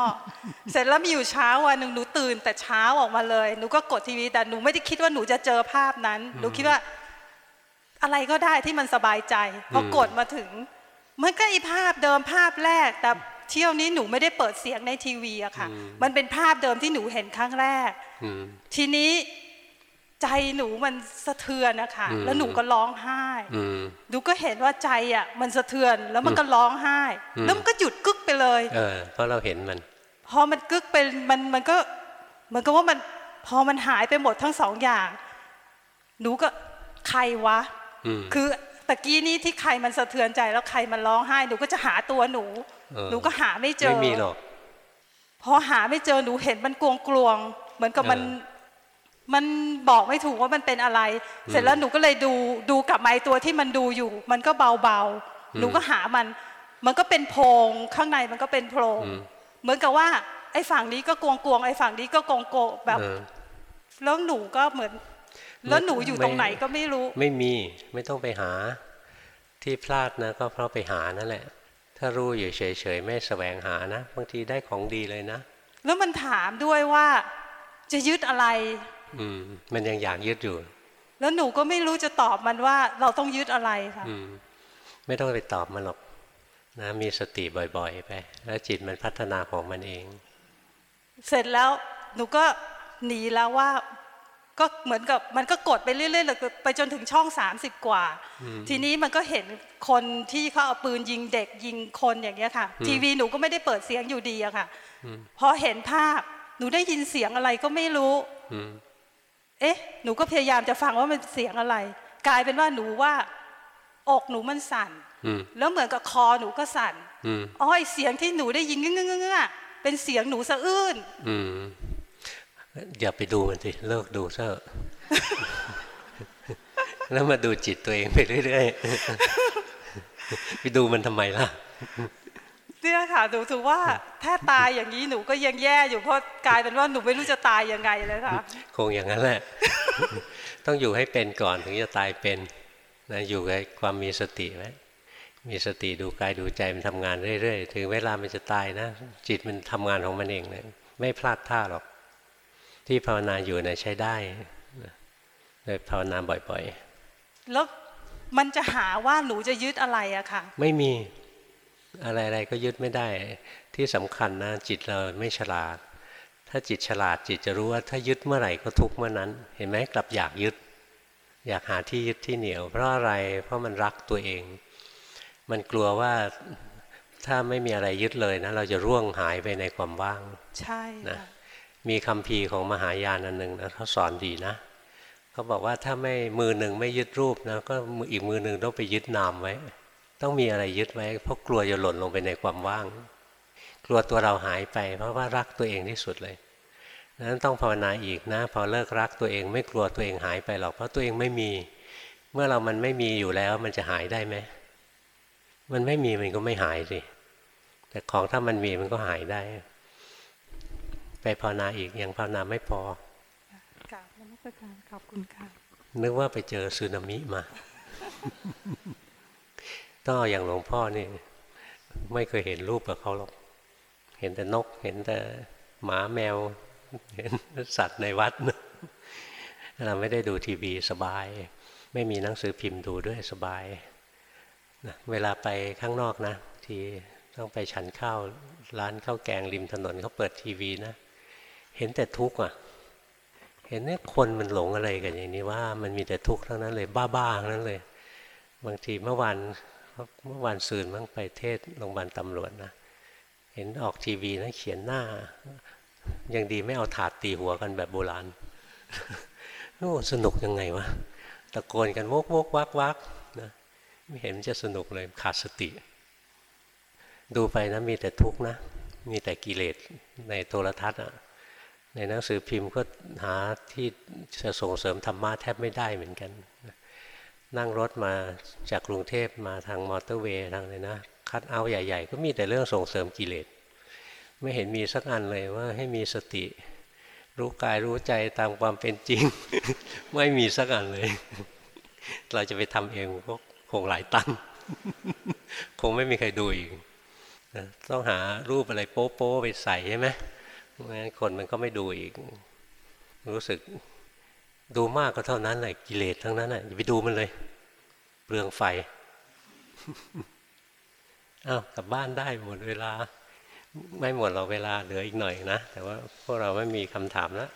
เสร็จแล้วมีอยู่เช้าวันหนึ่งหนูตื่นแต่เช้าออกมาเลย หนูก็กดทีวี แต่หนูไม่ได้คิดว่าหนูจะเจอภาพนั้น หนูคิดว่า อะไรก็ได้ที่มันสบายใจพออืมกดมาถึง มันก็อีภาพเดิมภาพแรกแต่ เที่ยวนี้หนูไม่ได้เปิดเสียงในทีวีอะค่ะ มันเป็นภาพเดิมที่หนูเห็นครั้งแรกอืมทีนี้ใจหนูมันสะเทือนนะคะอืมแล้วหนูก็ร้องไห้อืมหนูก็เห็นว่าใจอะมันสะเทือนแล้วมันอืมก็ร้องไห้อืมแล้วมันก็หยุดกึกไปเลย เออเพราะเราเห็นมัน พอมันกึกไปมันมันก็เหมือนกับว่ามันพอมันหายไปหมดทั้งสองอย่าง หนูก็ใครวะอืมคือตะกี้นี้ที่ใครมันสะเทือนใจแล้วใครมันร้องไห้ หนูก็จะหาตัวหนูเออ หนูก็หาไม่เจอไม่มีหรอกพอหาไม่เจอหนูเห็นมันกลวงกลวงๆเหมือนกับมันเออมันบอกไม่ถูกว่ามันเป็นอะไรอืมเสร็จแล้วหนูก็เลยดูดูกลับมาไอ้ตัวที่มันดูอยู่ มันก็เบาอืมๆหนูก็หามัน มันก็เป็นโพรงข้างในมันก็เป็นโพรงอืมเหมือนกับว่า ไอ้ฝั่งนี้ก็กลวงกลวงๆไอ้ฝั่งนี้ก็โกงโกะแบบเออแล้วหนูก็เหมือน แล้วหนูอยู่ตรงไหนก็ไม่รู้ ไม่มีไม่ต้องไปหาที่พลาดนะก็เพราะไปหานั่นแหละ ถ้ารู้อยู่เฉยๆไม่แสวงหานะบางทีได้ของดีเลยนะ แล้วมันถามด้วยว่าจะยึดอะไร อืม มันยังอยากยึดอยู่ แล้วหนูก็ไม่รู้จะตอบมันว่า เราต้องยึดอะไรค่ะอืม ไม่ต้องไปตอบมันหรอกนะมีสติบ่อยๆไป แล้วจิตมันพัฒนาของมันเอง เสร็จแล้วหนูก็หนีแล้วว่า ก็เหมือนกับมันก็กดไปเรื่อยๆเลยไปจนถึงช่อง 30 กว่าอืมทีนี้มันก็เห็นคนที่เขาเอาปืนยิงเด็กยิงคนอย่างเงี้ยค่ะอืมทีวีหนูก็ไม่ได้เปิดเสียงอยู่ดีอะค่ะอืมพอเห็นภาพหนูได้ยินเสียงอะไรก็ไม่รู้อืมเอ๊ะ หนูก็พยายามจะฟังว่ามันเสียงอะไร กลายเป็นว่าหนูว่า อกหนูมันสั่นอืมแล้วเหมือนกับคอหนูก็สั่นอืมอ๋อไอเสียงที่หนูได้ยินเงื้อเงื้อๆเป็นเสียงหนูสะอื้น อืมอย่าไปดูมันสิเลิกดูซะเถอะแล้วมาดูจิตตัวเองไปเรื่อยๆไปดูมันทำไมล่ะเนี่ยค่ะหนูถือว่าถ้าตายอย่างนี้หนูก็ยังแย่อยู่เพราะกลายเป็นว่าหนูไม่รู้จะตายยังไงเลยค่ะคงอย่างนั้นแหละ ต้องอยู่ให้เป็นก่อนถึงจะตายเป็นนะอยู่กับความมีสติไว้มีสติดูกายดูใจมันทำงานเรื่อยๆถึงเวลามันจะตายนะ จิตมันทำงานของมันเองเลยไม่พลาดท่าหรอก ที่ภาวนาอยู่นะใช้ได้นะเลยภาวนาบ่อยแล้วมันจะหาว่าหนูจะยึดอะไรอะค่ะๆไม่มีอะไรๆก็ยึดไม่ได้ ที่สำคัญนะจิตเราไม่ฉลาด ถ้าจิตฉลาดจิตจะรู้ว่าถ้ายึดเมื่อไหร่ก็ทุกข์เมื่อนั้น เห็นไหมกลับอยากยึด อยากหาที่ยึดที่เหนียว เพราะอะไรเพราะมันรักตัวเอง มันกลัวว่าถ้าไม่มีอะไรยึดเลยนะ เราจะร่วงหายไปในความว่าง ใช่นะค่ะ มีคำพีของมหายานอันหนึ่งนะเขาสอนดีนะเขาบอกว่าถ้าไม่มือหนึ่งไม่ยึดรูปนะก็ออีกมือหนึ่งต้องไปยึดนามไว้ ต้องมีอะไรยึดไว้ เพราะกลัวจะหล่นลงไปในความว่าง กลัวตัวเราหายไป เพราะว่ารักตัวเองที่สุดเลยนั้นต้องภาวนาอีกนะ พอเลิกรักตัวเองไม่กลัวตัวเองหายไปหรอกเพราะตัวเองไม่มี เมื่อเรามันไม่มีอยู่แล้วมันจะหายได้ไหมมันไม่มีมันก็ไม่หายสิแต่ของถ้ามันมีมันก็หายได้ ไปภาวนาอีกยังภาวนาไม่พอกราบนมัสการขอบคุณค่ะนึกว่าไปเจอสึนามิมาต้องเอาอย่างหลวงพ่อนี่ ไม่เคยเห็นรูปกับเขาหรอกเห็นแต่นก เห็นแต่หมาแมว เห็นสัตว์ในวัดเราไม่ได้ดูทีวีสบาย ไม่มีหนังสือพิมพ์ดูด้วยสบายนะเวลาไปข้างนอกนะ ทีต้องไปฉันข้าวร้านข้าวแกงริมถนนเขาเปิดทีวีนะ เห็นแต่ทุกข์อะ เห็นเนี่ยคนมันหลงอะไรกันอย่างนี้ว่ามันมีแต่ทุกข์ทั้งนั้นเลยบ้าๆทั้งนั้นเลย บางทีเมื่อวานเมื่อวานซืนมั่งไปเทศโรงพยาบาลตำรวจนะเห็นออกทีวีนะเขียนหน้า ยังดีไม่เอาถาดตีหัวกันแบบโบราณโอ้สนุกยังไงวะตะโกนกันวกวกวักวักนะไม่เห็นจะสนุกเลยขาดสติ ดูไปนะมีแต่ทุกข์นะ มีแต่กิเลสในโทรทัศน์อะ ในหนังสือพิมพ์ก็หาที่จะส่งเสริมธรรมะแทบไม่ได้เหมือนกัน นั่งรถมาจากกรุงเทพมาทางมอเตอร์เวย์ทางเลยนะ คัดเอาใหญ่ ๆ ก็มีแต่เรื่องส่งเสริมกิเลส ไม่เห็นมีสักอันเลยว่าให้มีสติ รู้กายรู้ใจตามความเป็นจริง ไม่มีสักอันเลย เราจะไปทำเองก็คงหลายตังค์คงไม่มีใครดูอีกต้องหารูปอะไรโป๊ะๆไปใส่ใช่ไหม เพราะงั้นคนมันก็ไม่ดูอีก รู้สึกดูมากก็เท่านั้นแหละกิเลสทั้งนั้นแหละอย่าไปดูมันเลยเปลืองไฟอ้าวกลับบ้านได้หมดเวลา ไม่หมดเราเวลาเหลืออีกหน่อยนะ แต่ว่าพวกเราไม่มีคำถามแล้ว